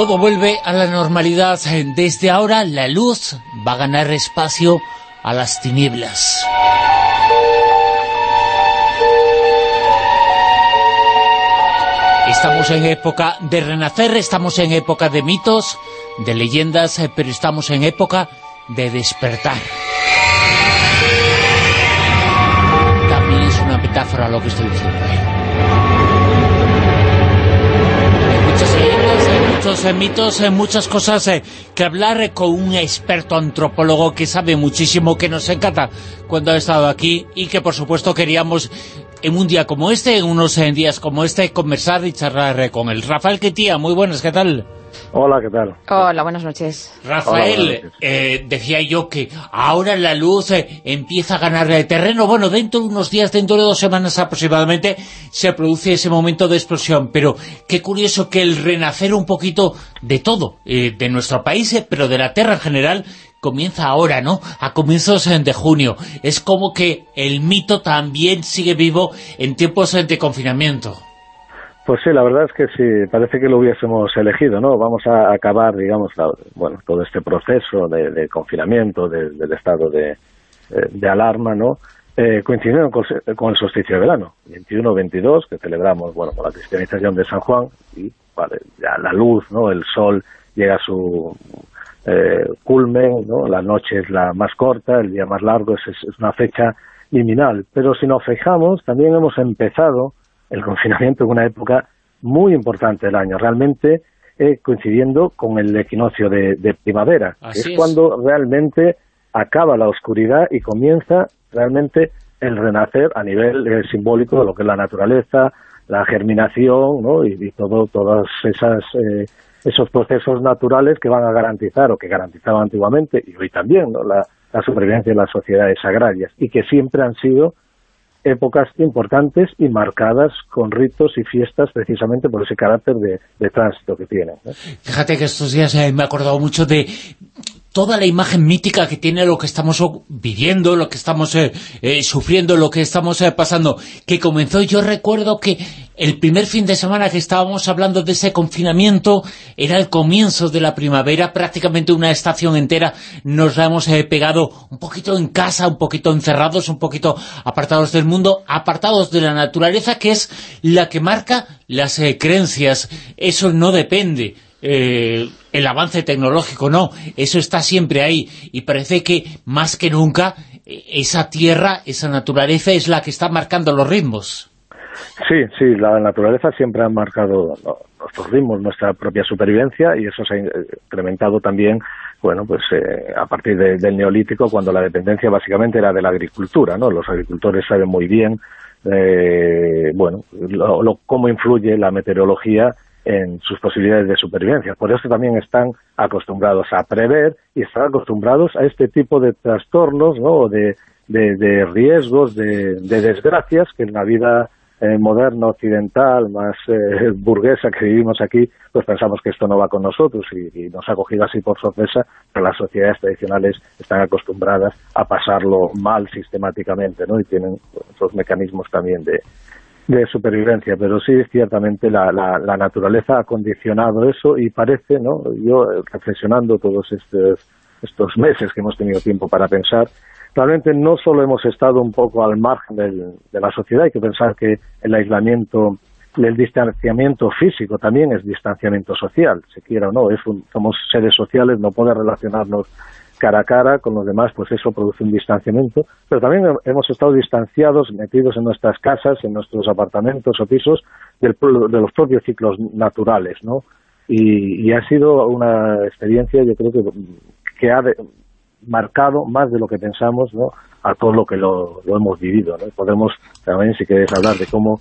Todo vuelve a la normalidad. Desde ahora la luz va a ganar espacio a las tinieblas. Estamos en época de renacer, estamos en época de mitos, de leyendas, eh, pero estamos en época de despertar. También es una metáfora lo que estoy diciendo. Muchos eh, mitos, hay muchas cosas eh, que hablar eh, con un experto antropólogo que sabe muchísimo, que nos encanta cuando ha estado aquí y que por supuesto queríamos en un día como este, en unos eh, días como este, conversar y charlar eh, con él. Rafael Quetía, muy buenas, ¿qué tal? Hola, ¿qué tal? Hola, buenas noches. Rafael, Hola, buenas noches. eh, decía yo que ahora la luz eh, empieza a ganar terreno. Bueno, dentro de unos días, dentro de dos semanas aproximadamente, se produce ese momento de explosión. Pero qué curioso que el renacer un poquito de todo, eh, de nuestro país, eh, pero de la Tierra en general, comienza ahora, ¿no? A comienzos de junio. Es como que el mito también sigue vivo en tiempos de confinamiento. Pues sí, la verdad es que sí, parece que lo hubiésemos elegido, ¿no? Vamos a acabar, digamos, la- bueno, todo este proceso de, confinamiento, de- del estado de, eh, alarma, ¿no? Eh, coincidiendo con, con el solsticio de verano, 21-22, que celebramos, bueno, con la cristianización de San Juan, y vale, ya la luz, ¿no? El sol llega a su eh, culmen, ¿no? La noche es la más corta, el día más largo, es una fecha liminal. Pero si nos fijamos, también hemos empezado el confinamiento en una época muy importante del año, realmente eh, coincidiendo con el equinoccio de, de primavera, que es, es. cuando realmente acaba la oscuridad y comienza realmente el renacer a nivel eh, simbólico de lo que es la naturaleza, la germinación ¿no? y, y todo, todas esas eh, esos procesos naturales que van a garantizar o que garantizaban antiguamente y hoy también ¿no? la, la supervivencia de las sociedades agrarias y que siempre han sido épocas importantes y marcadas con ritos y fiestas precisamente por ese carácter de, tránsito que tienen. ¿no? Fíjate que estos días eh, me he acordado mucho de toda la imagen mítica que tiene lo que estamos viviendo, lo que estamos eh, eh, sufriendo, lo que estamos pasando, que comenzó, yo recuerdo que el primer fin de semana que estábamos hablando de ese confinamiento era el comienzo de la primavera, prácticamente una estación entera nos la hemos eh, pegado un poquito en casa, un poquito encerrados, un poquito apartados del mundo, apartados de la naturaleza, que es la que marca las eh, creencias. Eso no depende eh, el avance tecnológico, no, eso está siempre ahí y parece que más que nunca eh, esa tierra, esa naturaleza es la que está marcando los ritmos. Sí, sí, la naturaleza siempre ha marcado nuestros ritmos, nuestra propia supervivencia y eso se ha in- incrementado también, bueno, pues eh, a partir de- del neolítico cuando la dependencia básicamente era de la agricultura, ¿no? Los agricultores saben muy bien, eh, bueno, lo- cómo influye la meteorología en sus posibilidades de supervivencia. Por eso también están acostumbrados a prever y están acostumbrados a este tipo de trastornos, ¿no? De, de, de riesgos, de desgracias que en la vida eh, moderna, occidental, más eh, burguesa que vivimos aquí, pues pensamos que esto no va con nosotros y, nos ha cogido así por sorpresa, pero las sociedades tradicionales están acostumbradas a pasarlo mal sistemáticamente, ¿no? Y tienen otros mecanismos también de, de supervivencia, pero sí, ciertamente la, la, la naturaleza ha condicionado eso y parece, ¿no? Yo, eh, reflexionando todos estos, estos meses que hemos tenido tiempo para pensar, realmente no solo hemos estado un poco al margen del- de la sociedad, hay que pensar que el aislamiento, el distanciamiento físico también es distanciamiento social, se quiera o no, es un- somos seres sociales, no poder relacionarnos cara a cara con los demás, pues eso produce un distanciamiento, pero también he- hemos estado distanciados, metidos en nuestras casas, en nuestros apartamentos o pisos, del de los propios ciclos naturales, ¿no? Y, y ha sido una experiencia, yo creo que, que ha de- marcado más de lo que pensamos, ¿no? A todo lo que lo, lo hemos vivido, ¿no? Podemos también, si queréis, hablar de cómo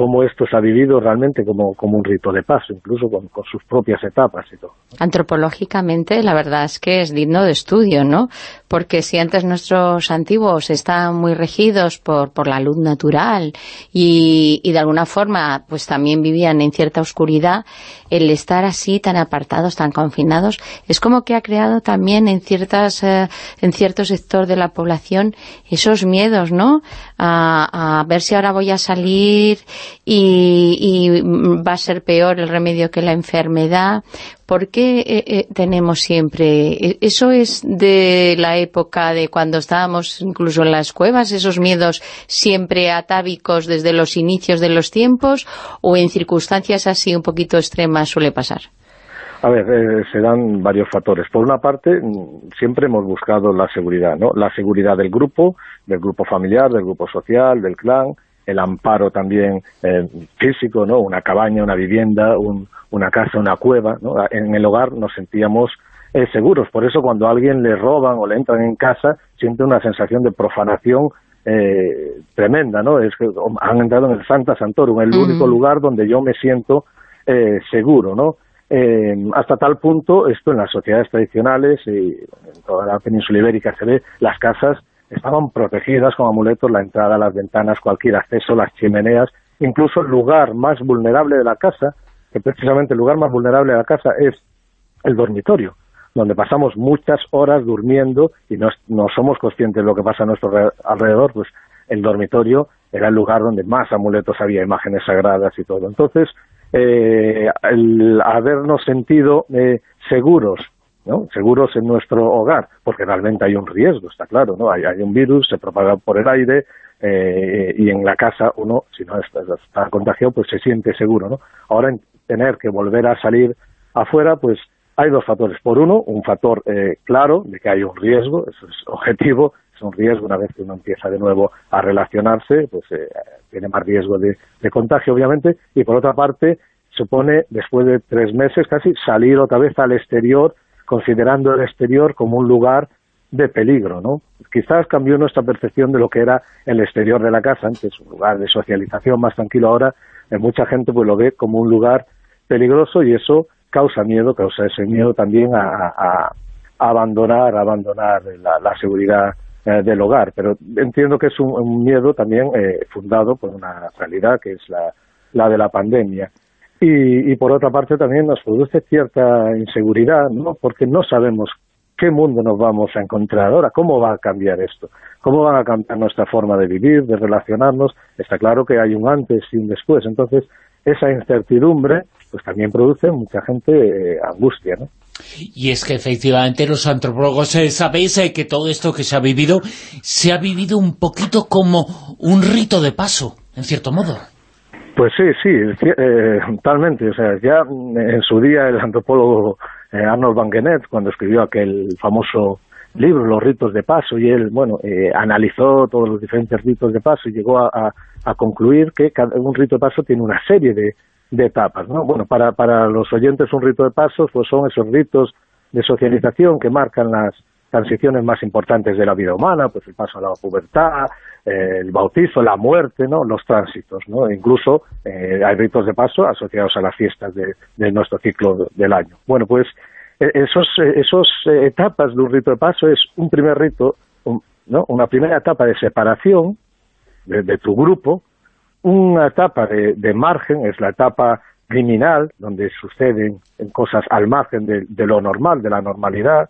cómo esto se ha vivido realmente como, como un rito de paso, incluso con, sus propias etapas y todo. Antropológicamente, la verdad es que es digno de estudio, ¿no? Porque si antes nuestros antiguos estaban muy regidos por, por la luz natural y, y de alguna forma pues también vivían en cierta oscuridad, el estar así tan apartados, tan confinados, es como que ha creado también en ciertas eh, en cierto sector de la población esos miedos, ¿no? A, a ver si ahora voy a salir y, va a ser peor el remedio que la enfermedad. ¿Por qué eh, eh, tenemos siempre...? E, ¿Eso es de la época de cuando estábamos incluso en las cuevas, esos miedos siempre atávicos desde los inicios de los tiempos, o en circunstancias así un poquito extremas suele pasar? A ver, eh, se dan varios factores. Por una parte, mm, siempre hemos buscado la seguridad, ¿no? La seguridad del grupo, del grupo familiar, del grupo social, del clan, el amparo también eh, físico, ¿no? Una cabaña, una vivienda, una casa, una cueva, ¿no? En el hogar nos sentíamos eh, seguros. Por eso cuando a alguien le roban o le entran en casa, siente una sensación de profanación tremenda, ¿no? Es que han entrado en el Santa Santorum, el único lugar donde yo me siento seguro, ¿no? Eh, hasta tal punto, esto en las sociedades tradicionales y en toda la península ibérica se ve, las casas estaban protegidas con amuletos, la entrada, las ventanas, cualquier acceso, las chimeneas, incluso el lugar más vulnerable de la casa, que precisamente el lugar más vulnerable de la casa es el dormitorio, donde pasamos muchas horas durmiendo y no, no somos conscientes de lo que pasa a nuestro alrededor, pues el dormitorio era el lugar donde más amuletos había, imágenes sagradas y todo. Entonces, eh, el habernos sentido eh, seguros, ¿no? seguros en nuestro hogar, porque realmente hay un riesgo, está claro, ¿no? hay, un virus, se propaga por el aire, eh, y en la casa uno, si no está, contagiado, pues se siente seguro. ¿no? Ahora, tener que volver a salir afuera, pues hay dos factores. Por uno, un factor eh, claro de que hay un riesgo, eso es objetivo, es un riesgo una vez que uno empieza de nuevo a relacionarse, pues eh, tiene más riesgo de, contagio, obviamente, y por otra parte, supone, después de tres meses casi, salir otra vez al exterior, considerando el exterior como un lugar de peligro, ¿no? Quizás cambió nuestra percepción de lo que era el exterior de la casa, antes un lugar de socialización más tranquilo, ahora eh, mucha gente pues lo ve como un lugar peligroso y eso causa miedo, causa ese miedo también a, abandonar, abandonar la seguridad eh, del hogar, pero entiendo que es un, miedo también eh, fundado por una realidad que es la de la pandemia. Y, por otra parte también nos produce cierta inseguridad, ¿no? porque no sabemos qué mundo nos vamos a encontrar ahora, cómo va a cambiar esto, cómo van a cambiar nuestra forma de vivir, de relacionarnos. Está claro que hay un antes y un después, entonces esa incertidumbre pues también produce mucha gente eh, angustia, ¿no? Y es que efectivamente los antropólogos eh, sabéis eh, que todo esto que se ha vivido, se ha vivido un poquito como un rito de paso, en cierto modo. Pues sí, sí, eh, totalmente. O sea, ya en su día el antropólogo Arnold Van Genet, cuando escribió aquel famoso libro, Los ritos de paso, y él, bueno, analizó todos los diferentes ritos de paso y llegó a, concluir que cada, un rito de paso tiene una serie de, de etapas. ¿no? Bueno, para, para los oyentes un rito de pasos pues son esos ritos de socialización que marcan las transiciones más importantes de la vida humana, pues el paso a la pubertad, eh, el bautizo, la muerte, ¿no? los tránsitos. ¿no? incluso eh, hay ritos de paso asociados a las fiestas de, nuestro ciclo del año. Bueno, pues e, esos, esos eh, etapas de un rito de paso es un primer rito, ¿no? una primera etapa de separación de tu grupo, una etapa de, margen, es la etapa criminal, donde suceden cosas al margen de, lo normal, de la normalidad,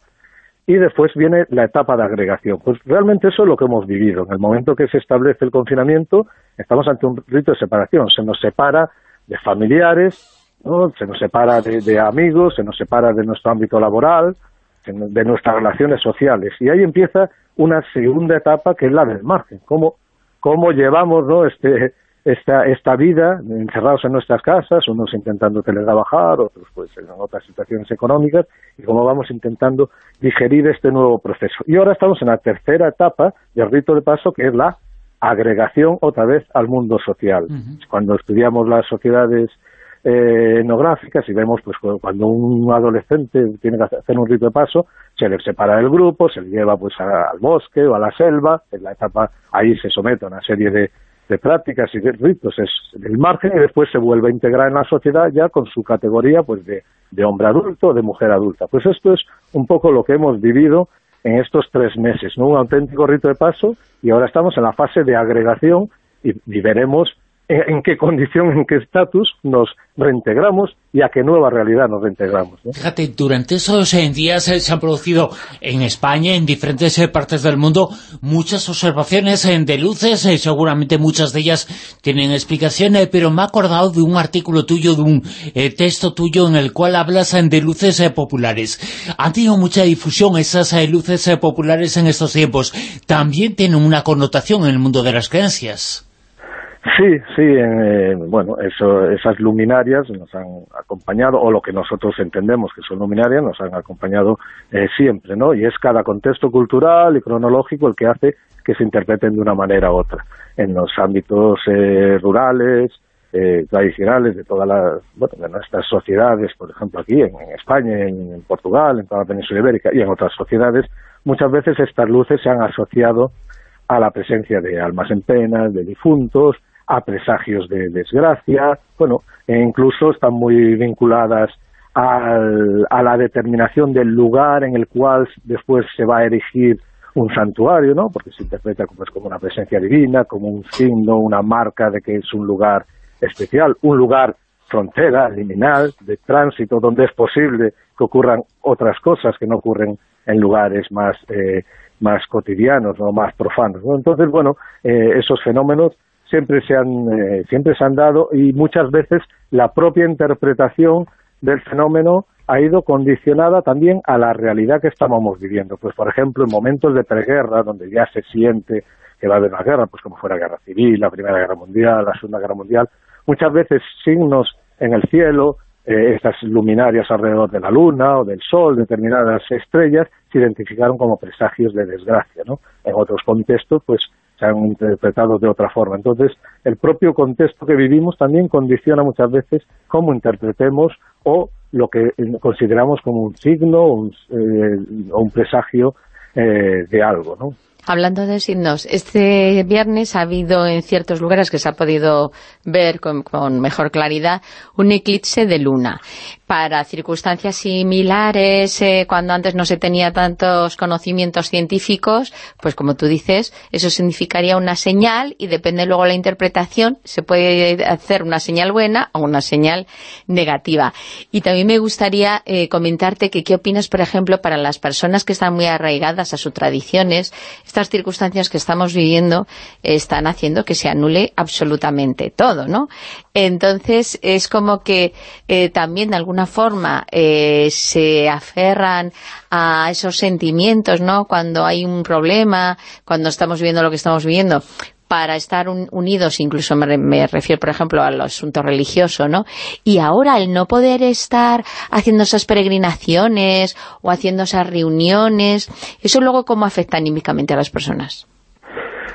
y después viene la etapa de agregación. Pues realmente eso es lo que hemos vivido. En el momento que se establece el confinamiento, estamos ante un rito de separación. Se nos separa de familiares, se nos separa de, amigos, se nos separa de nuestro ámbito laboral, de nuestras relaciones sociales. Y ahí empieza una segunda etapa que es la del margen. ¿Cómo, cómo llevamos ¿no? este, esta, esta vida encerrados en nuestras casas, unos intentando teletrabajar, otros pues en otras situaciones económicas, y cómo vamos intentando digerir este nuevo proceso. Y ahora estamos en la tercera etapa del rito de paso, que es la agregación otra vez al mundo social. Cuando estudiamos las sociedades eh, etnográficas y vemos pues cuando un adolescente tiene que hacer un rito de paso, se le separa del grupo, se le lleva pues al bosque o a la selva, en la etapa ahí se somete a una serie de de prácticas y de ritos es el margen y después se vuelve a integrar en la sociedad ya con su categoría pues de, hombre adulto, de mujer adulta. Pues esto es un poco lo que hemos vivido en estos tres meses, ¿no? un auténtico rito de paso y ahora estamos en la fase de agregación y, veremos en, qué condición, en qué estatus nos reintegramos y a qué nueva realidad nos reintegramos. Fíjate, durante esos eh, días eh, se han producido en España, en diferentes eh, partes del mundo, muchas observaciones de luces, seguramente muchas de ellas tienen explicaciones, pero me he acordado de un artículo tuyo, de un texto tuyo en el cual hablas de luces populares. Han tenido mucha difusión esas luces populares en estos tiempos. También tienen una connotación en el mundo de las creencias. Sí, sí, eh, bueno, eso, esas luminarias nos han acompañado, o lo que nosotros entendemos que son luminarias, nos han acompañado eh, siempre, ¿no? Y es cada contexto cultural y cronológico el que hace que se interpreten de una manera u otra. En los ámbitos eh, rurales, tradicionales de todas las, bueno, de nuestras sociedades, por ejemplo aquí en, España, en, Portugal, en toda la península ibérica y en otras sociedades, muchas veces estas luces se han asociado a la presencia de almas en penas, de difuntos, a presagios de desgracia, bueno, e incluso están muy vinculadas al, a la determinación del lugar en el cual después se va a erigir un santuario, ¿no? Porque se interpreta como, como una presencia divina, como un signo, una marca de que es un lugar especial, un lugar frontera, liminal, de tránsito, donde es posible que ocurran otras cosas que no ocurren en lugares más, eh, más cotidianos o más profanos. Entonces, bueno, eh, esos fenómenos siempre se han eh, siempre se han dado y muchas veces la propia interpretación del fenómeno ha ido condicionada también a la realidad que estábamos viviendo. Pues, por ejemplo, en momentos de preguerra, donde ya se siente que va a haber una guerra, pues como fuera guerra civil, la Primera Guerra Mundial, la Segunda Guerra Mundial, muchas veces signos en el cielo, eh, estas luminarias alrededor de la Luna o del Sol, determinadas estrellas, se identificaron como presagios de desgracia, ¿no? En otros contextos, pues se han interpretado de otra forma. Entonces, el propio contexto que vivimos también condiciona muchas veces cómo interpretemos o lo que consideramos como un signo o un, eh, presagio eh, de algo, ¿no? Hablando de signos, este viernes ha habido en ciertos lugares que se ha podido ver con, mejor claridad un eclipse de luna. Para circunstancias similares, eh, cuando antes no se tenía tantos conocimientos científicos, pues como tú dices, eso significaría una señal y depende luego la interpretación, se puede hacer una señal buena o una señal negativa. Y también me gustaría eh, comentarte que qué opinas, por ejemplo, para las personas que están muy arraigadas a sus tradiciones, estas circunstancias que estamos viviendo están haciendo que se anule absolutamente todo, ¿no? Entonces, es como que eh, también de alguna forma eh, se aferran a esos sentimientos, ¿no? Cuando hay un problema, cuando estamos viviendo lo que estamos viviendo, para estar unidos, incluso me, refiero, por ejemplo, al asunto religioso, ¿no? Y ahora el no poder estar haciendo esas peregrinaciones o haciendo esas reuniones, ¿eso luego cómo afecta anímicamente a las personas?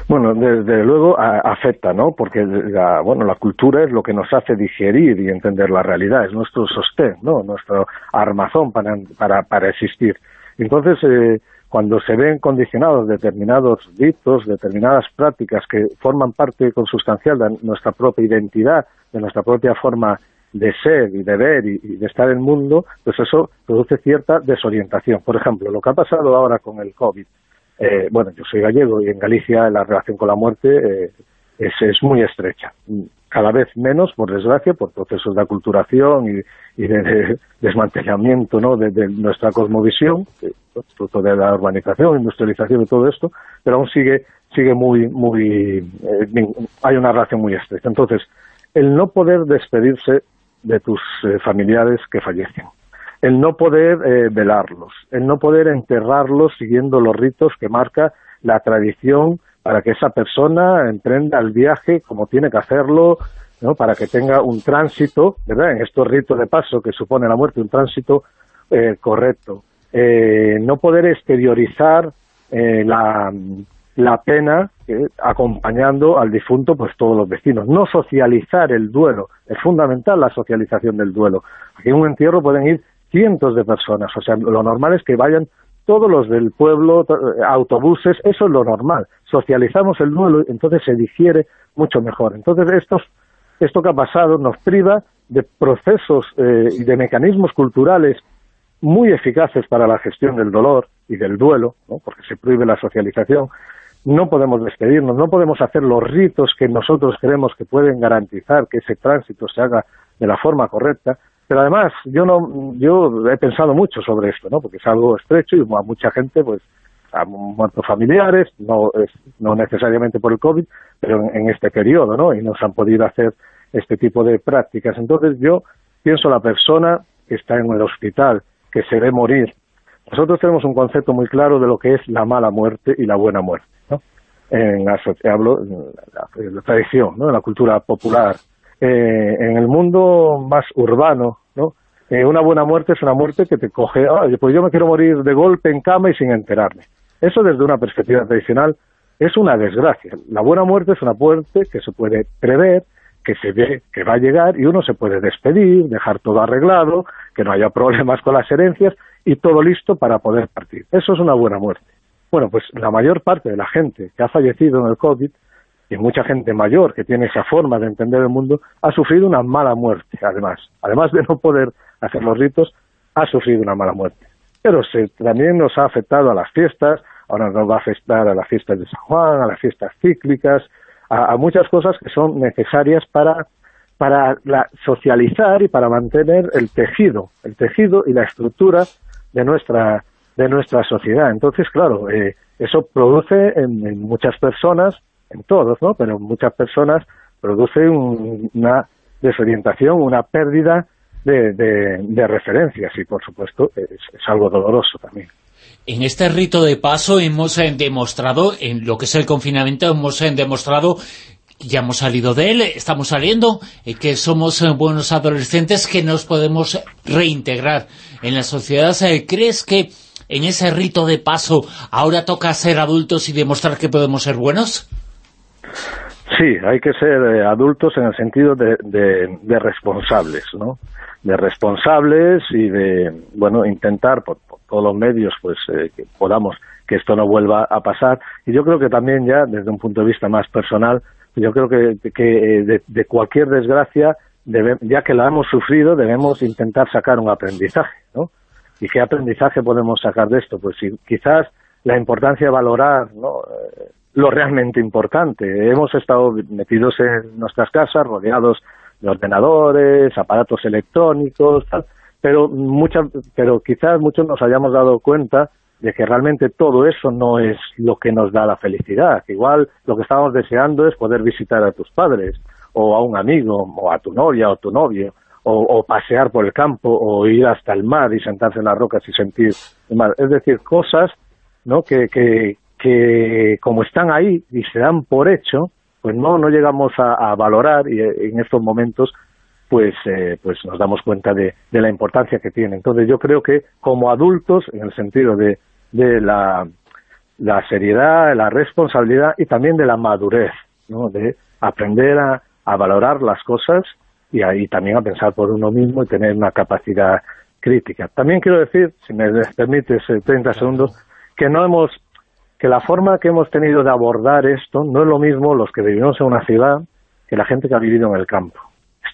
Bueno, desde luego afecta, ¿no? Porque la, bueno, la cultura es lo que nos hace digerir y entender la realidad, es nuestro sostén, ¿no? Nuestro armazón para, para, para existir. Entonces, eh, cuando se ven condicionados determinados dictos, determinadas prácticas que forman parte consustancial de nuestra propia identidad, de nuestra propia forma de ser y de ver y, de estar en el mundo, pues eso produce cierta desorientación. Por ejemplo, lo que ha pasado ahora con el COVID. Eh, bueno, yo soy gallego y en Galicia la relación con la muerte eh, es, es muy estrecha cada vez menos, por desgracia, por procesos de aculturación y, de, desmantelamiento ¿no? de, nuestra cosmovisión, fruto de la urbanización, industrialización y todo esto, pero aún sigue sigue muy, muy eh, hay una relación muy estrecha. Entonces, el no poder despedirse de tus eh, familiares que fallecen, el no poder eh, velarlos, el no poder enterrarlos siguiendo los ritos que marca la tradición para que esa persona emprenda el viaje como tiene que hacerlo, ¿no? para que tenga un tránsito, ¿verdad? En estos ritos de paso que supone la muerte, un tránsito eh, correcto. Eh, no poder exteriorizar eh, la, la pena acompañando al difunto pues todos los vecinos. No socializar el duelo. Es fundamental la socialización del duelo. Aquí en un entierro pueden ir cientos de personas. O sea, lo normal es que vayan todos los del pueblo, autobuses, eso es lo normal. Socializamos el duelo, entonces se digiere mucho mejor. Entonces estos, esto que ha pasado nos priva de procesos eh, y de mecanismos culturales muy eficaces para la gestión del dolor y del duelo, porque se prohíbe la socialización, no podemos despedirnos, no podemos hacer los ritos que nosotros creemos que pueden garantizar que ese tránsito se haga de la forma correcta, pero además yo no yo he pensado mucho sobre esto, ¿no? porque es algo estrecho y a mucha gente pues ha muerto familiares, no, no necesariamente por el COVID, pero en, este periodo, ¿no? y no se han podido hacer este tipo de prácticas. Entonces yo pienso la persona que está en el hospital, que se ve morir. Nosotros tenemos un concepto muy claro de lo que es la mala muerte y la buena muerte. ¿no? En la, hablo en la, tradición, ¿no? en la cultura popular. Eh, en el mundo más urbano, ¿no? Eh, una buena muerte es una muerte que te coge, pues yo me quiero morir de golpe en cama y sin enterarme. Eso desde una perspectiva tradicional es una desgracia. La buena muerte es una muerte que se puede prever, que se ve que va a llegar y uno se puede despedir, dejar todo arreglado, que no haya problemas con las herencias y todo listo para poder partir. Eso es una buena muerte. Bueno, pues la mayor parte de la gente que ha fallecido en el COVID, y mucha gente mayor que tiene esa forma de entender el mundo, ha sufrido una mala muerte, además. Además de no poder hacer los ritos, ha sufrido una mala muerte. Pero se, también nos ha afectado a las fiestas, ahora nos va a afectar a las fiestas de San Juan, a las fiestas cíclicas, a, muchas cosas que son necesarias para, para socializar y para mantener el tejido, el tejido y la estructura de nuestra, de nuestra sociedad. Entonces, claro, eh, eso produce en, muchas personas, en todos, ¿no? Pero en muchas personas produce una desorientación, una pérdida de, de, referencias y, por supuesto, es algo doloroso también. En este rito de paso hemos eh, demostrado, en lo que es el confinamiento, hemos eh, demostrado ya hemos salido de él, estamos saliendo, eh, que somos buenos adolescentes, que nos podemos reintegrar en la sociedad. ¿Crees que en ese rito de paso ahora toca ser adultos y demostrar que podemos ser buenos? Sí, hay que ser adultos en el sentido de, de responsables, ¿no? De responsables y de, bueno, intentar por, todos los medios pues eh, que podamos que esto no vuelva a pasar y yo creo que también ya desde un punto de vista más personal yo creo que, que eh, de, cualquier desgracia ya que la hemos sufrido debemos intentar sacar un aprendizaje ¿no? y qué aprendizaje podemos sacar de esto pues si, quizás la importancia de valorar ¿no? Eh, lo realmente importante hemos estado metidos en nuestras casas rodeados de ordenadores aparatos electrónicos tal pero muchas, pero quizás muchos nos hayamos dado cuenta de que realmente todo eso no es lo que nos da la felicidad, igual lo que estábamos deseando es poder visitar a tus padres, o a un amigo, o a tu novia, o tu novio, o, pasear por el campo, o ir hasta el mar y sentarse en las rocas y sentir el mar. Es decir, cosas ¿no? que, que, que como están ahí y se dan por hecho, pues no, no llegamos a valorar y en estos momentos pues, eh, pues nos damos cuenta de, la importancia que tiene. Entonces yo creo que como adultos, en el sentido de, de la, la seriedad, la responsabilidad y también de la madurez, ¿no? de aprender a, a valorar las cosas y ahí también a pensar por uno mismo y tener una capacidad crítica. También quiero decir, si me permites 30 segundos, que no hemos que la forma que hemos tenido de abordar esto no es lo mismo los que vivimos en una ciudad que la gente que ha vivido en el campo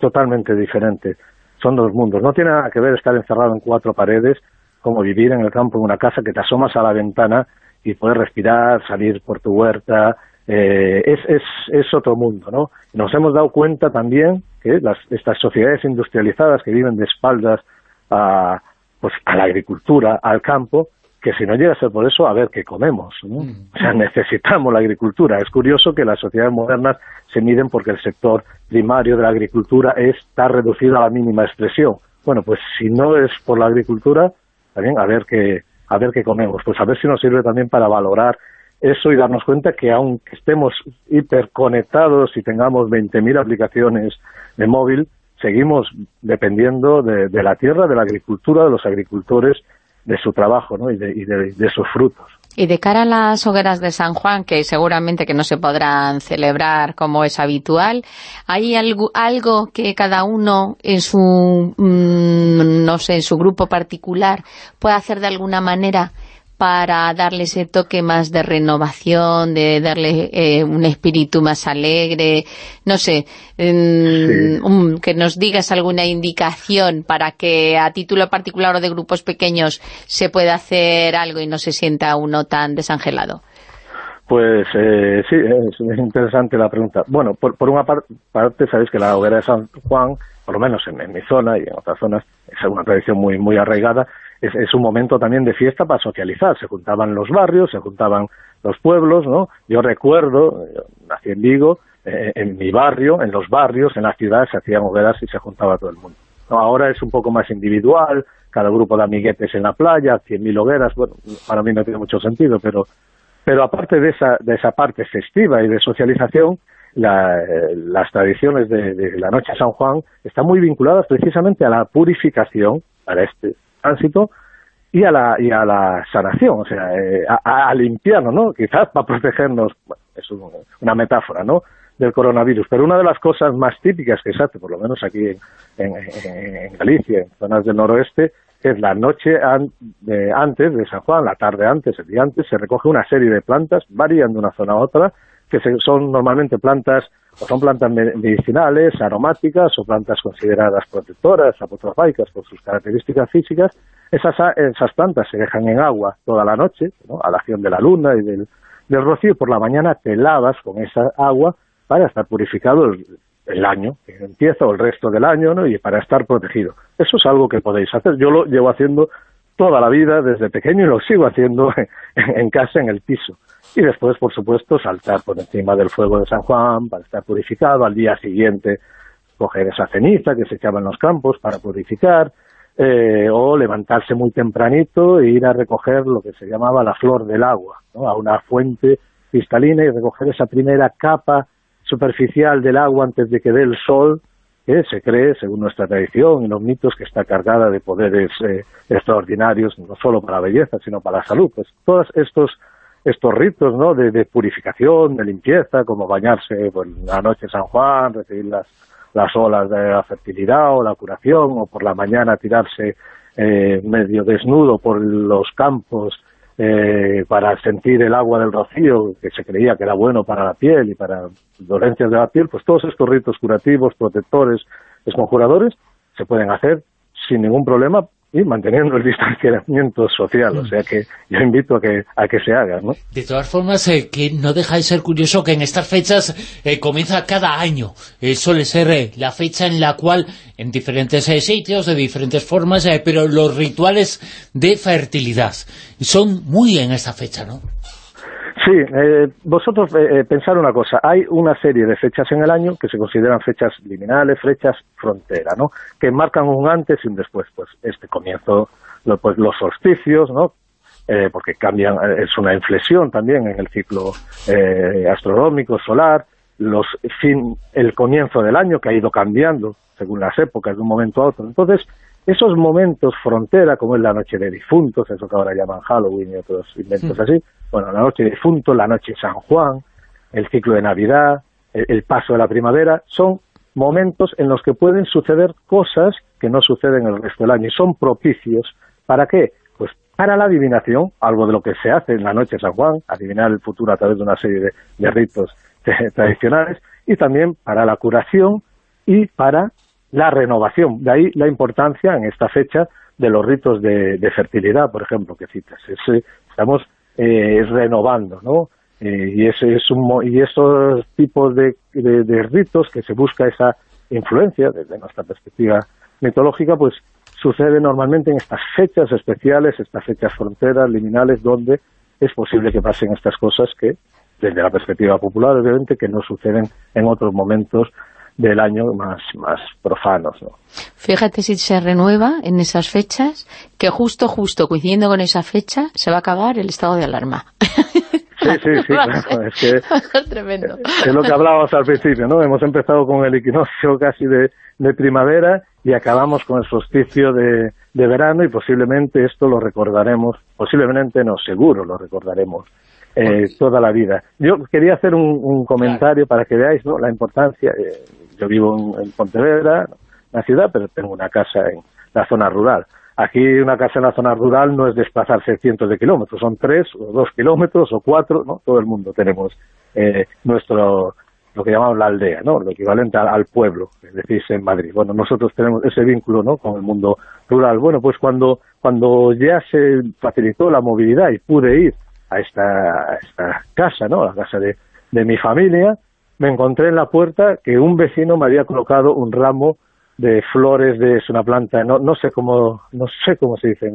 totalmente diferente. Son dos mundos. No tiene nada que ver estar encerrado en cuatro paredes como vivir en el campo, en una casa que te asomas a la ventana y puedes respirar, salir por tu huerta. Eh, es, es, es otro mundo, ¿no? Nos hemos dado cuenta también que las, estas sociedades industrializadas que viven de espaldas a, pues, a la agricultura, al campo, que si no llega a ser por eso, a ver qué comemos. ¿no? Mm. O sea, necesitamos la agricultura. Es curioso que las sociedades modernas se miden porque el sector primario de la agricultura está reducido a la mínima expresión. Bueno, pues si no es por la agricultura, también a ver qué, a ver qué comemos. Pues a ver si nos sirve también para valorar eso y darnos cuenta que aunque estemos hiperconectados y tengamos 20.000 aplicaciones de móvil, seguimos dependiendo de, de la tierra, de la agricultura, de los agricultores de su trabajo ¿no? y, de, y de, sus frutos. Y de cara a las hogueras de San Juan, que seguramente que no se podrán celebrar como es habitual, ¿hay algo, algo que cada uno en su, mm, no sé, en su grupo particular pueda hacer de alguna manera para darle ese toque más de renovación, de darle eh, un espíritu más alegre, no sé, que nos digas alguna indicación para que a título particular o de grupos pequeños se pueda hacer algo y no se sienta uno tan desangelado. Pues eh, sí, es interesante la pregunta. Bueno, por, una parte, sabéis que la hoguera de San Juan, por lo menos en, mi zona y en otras zonas, es una tradición muy muy arraigada, es, un momento también de fiesta para socializar. Se juntaban los barrios, se juntaban los pueblos, ¿no? Yo recuerdo, nací en eh, en mi barrio, en los barrios, en la ciudad, se hacían hogueras y se juntaba todo el mundo. ahora es un poco más individual, cada grupo de amiguetes en la playa, 100.000 hogueras, bueno, para mí no tiene mucho sentido, pero pero aparte de esa, de esa parte festiva y de socialización, eh, las tradiciones de, la noche de San Juan están muy vinculadas precisamente a la purificación, para este tránsito, y a la, y a la sanación, o sea, eh, a, limpiarnos, ¿no? Quizás para protegernos, es una metáfora, ¿no?, del coronavirus. Pero una de las cosas más típicas que se hace, por lo menos aquí en, en Galicia, en zonas del noroeste, es la noche antes de San Juan, la tarde antes, el día antes, se recoge una serie de plantas, varían de una zona a otra, que son normalmente plantas, o son plantas medicinales, aromáticas, o plantas consideradas protectoras, apotrofaicas por sus características físicas. Esas, esas plantas se dejan en agua toda la noche, a la acción de la luna y del, del rocío, y por la mañana te lavas con esa agua para estar purificado el año que empieza o el resto del año, ¿no? Y para estar protegido. Eso es algo que podéis hacer. Yo lo llevo haciendo toda la vida desde pequeño y lo sigo haciendo en casa, en el piso. Y después, por supuesto, saltar por encima del fuego de San Juan para estar purificado. Al día siguiente, coger esa ceniza que se echaba en los campos para purificar. Eh, o levantarse muy tempranito e ir a recoger lo que se llamaba la flor del agua, ¿no? a una fuente cristalina y recoger esa primera capa superficial del agua antes de que dé el sol, que se cree, según nuestra tradición y los mitos, que está cargada de poderes eh, extraordinarios, no solo para la belleza, sino para la salud. Pues todos estos estos ritos ¿no? de, purificación, de limpieza, como bañarse por la noche San Juan, recibir las, las olas de la fertilidad o la curación, o por la mañana tirarse eh, medio desnudo por los campos eh, para sentir el agua del rocío, que se creía que era bueno para la piel y para dolencias de la piel, pues todos estos ritos curativos, protectores, esconjuradores, se pueden hacer sin ningún problema y manteniendo el distanciamiento social, o sea que yo invito a que a que se haga, ¿no? De todas formas, eh, que no deja de ser curioso que en estas fechas eh, comienza cada año, eh, suele ser la fecha en la cual, en diferentes sitios, de diferentes formas, pero los rituales de fertilidad son muy en esta fecha, ¿no? Sí, eh, vosotros eh, eh, pensar una cosa, hay una serie de fechas en el año que se consideran fechas liminales, fechas frontera, ¿no? Que marcan un antes y un después, pues este comienzo, pues los solsticios, ¿no? porque cambian, es una inflexión también en el ciclo astronómico, solar, los fin, el comienzo del año que ha ido cambiando según las épocas de un momento a otro. Entonces, esos momentos frontera, como es la noche de difuntos, eso que ahora llaman Halloween y otros inventos así, bueno, la noche de difuntos, la noche de San Juan, el ciclo de Navidad, el, paso de la primavera, son momentos en los que pueden suceder cosas que no suceden el resto del año y son propicios. ¿Para qué? Pues para la adivinación, algo de lo que se hace en la noche de San Juan, adivinar el futuro a través de una serie de, ritos tradicionales, y también para la curación y para la renovación. De ahí la importancia en esta fecha de los ritos de, fertilidad, por ejemplo, que citas. estamos eh, renovando, ¿no? Eh, y ese es un, y esos tipos de, ritos que se busca esa influencia desde nuestra perspectiva mitológica, pues sucede normalmente en estas fechas especiales, estas fechas fronteras, liminales, donde es posible que pasen estas cosas que, desde la perspectiva popular, obviamente, que no suceden en otros momentos del año más, más profanos. ¿no? Fíjate si se renueva en esas fechas, que justo, justo coincidiendo con esa fecha, se va a acabar el estado de alarma. Sí, sí, sí, es que tremendo. es lo que hablábamos al principio, ¿no? Hemos empezado con el equinoccio casi de, de primavera y acabamos con el solsticio de, de verano y posiblemente esto lo recordaremos, posiblemente no, seguro lo recordaremos eh, toda la vida. Yo quería hacer un, comentario para que veáis ¿no? la importancia. Eh, yo vivo en, Pontevedra, la ciudad, pero tengo una casa en la zona rural. Aquí una casa en la zona rural no es desplazarse cientos de kilómetros, son tres o dos kilómetros o cuatro, ¿no? Todo el mundo tenemos eh, nuestro, lo que llamamos la aldea, ¿no? Lo equivalente al, pueblo, es decir, en Madrid. Bueno, nosotros tenemos ese vínculo, ¿no? Con el mundo rural. Bueno, pues cuando, cuando ya se facilitó la movilidad y pude ir a esta, esta casa, ¿no? A la casa de, de mi familia, me encontré en la puerta que un vecino me había colocado un ramo de flores de una planta, no, no sé cómo, no sé cómo se dice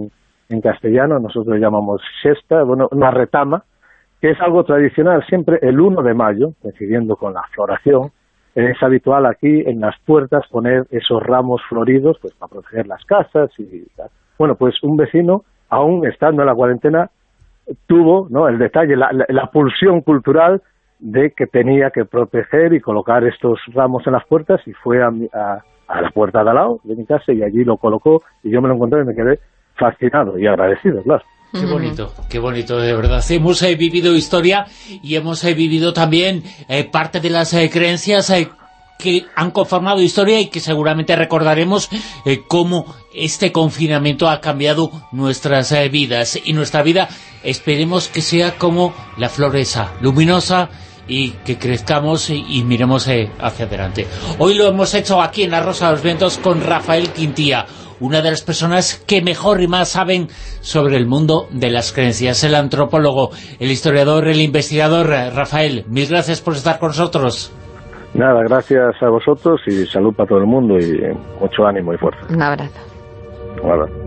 en, castellano, nosotros le llamamos siesta, bueno, una retama, que es algo tradicional siempre el 1 de mayo, coincidiendo con la floración, es habitual aquí en las puertas poner esos ramos floridos pues para proteger las casas y tal. Bueno, pues un vecino, aún estando en la cuarentena, tuvo ¿no? el detalle, la, la, pulsión cultural de que tenía que proteger y colocar estos ramos en las puertas y fue a, a, a la puerta de al lado de mi casa y allí lo colocó y yo me lo encontré y me quedé fascinado y agradecido, claro. Qué bonito, qué bonito, de verdad. Hemos eh, vivido historia y hemos eh, vivido también eh, parte de las creencias que han conformado historia y que seguramente recordaremos cómo este confinamiento ha cambiado nuestras vidas. Y nuestra vida esperemos que sea como la floresa, luminosa y que crezcamos y, miremos hacia adelante. Hoy lo hemos hecho aquí en La Rosa de los Vientos con Rafael Quintía una de las personas que mejor y más saben sobre el mundo de las creencias, el antropólogo, el historiador, el investigador. Rafael, mil gracias por estar con nosotros. Nada, gracias a vosotros y salud para todo el mundo y mucho ánimo y fuerza. Un abrazo. Un abrazo.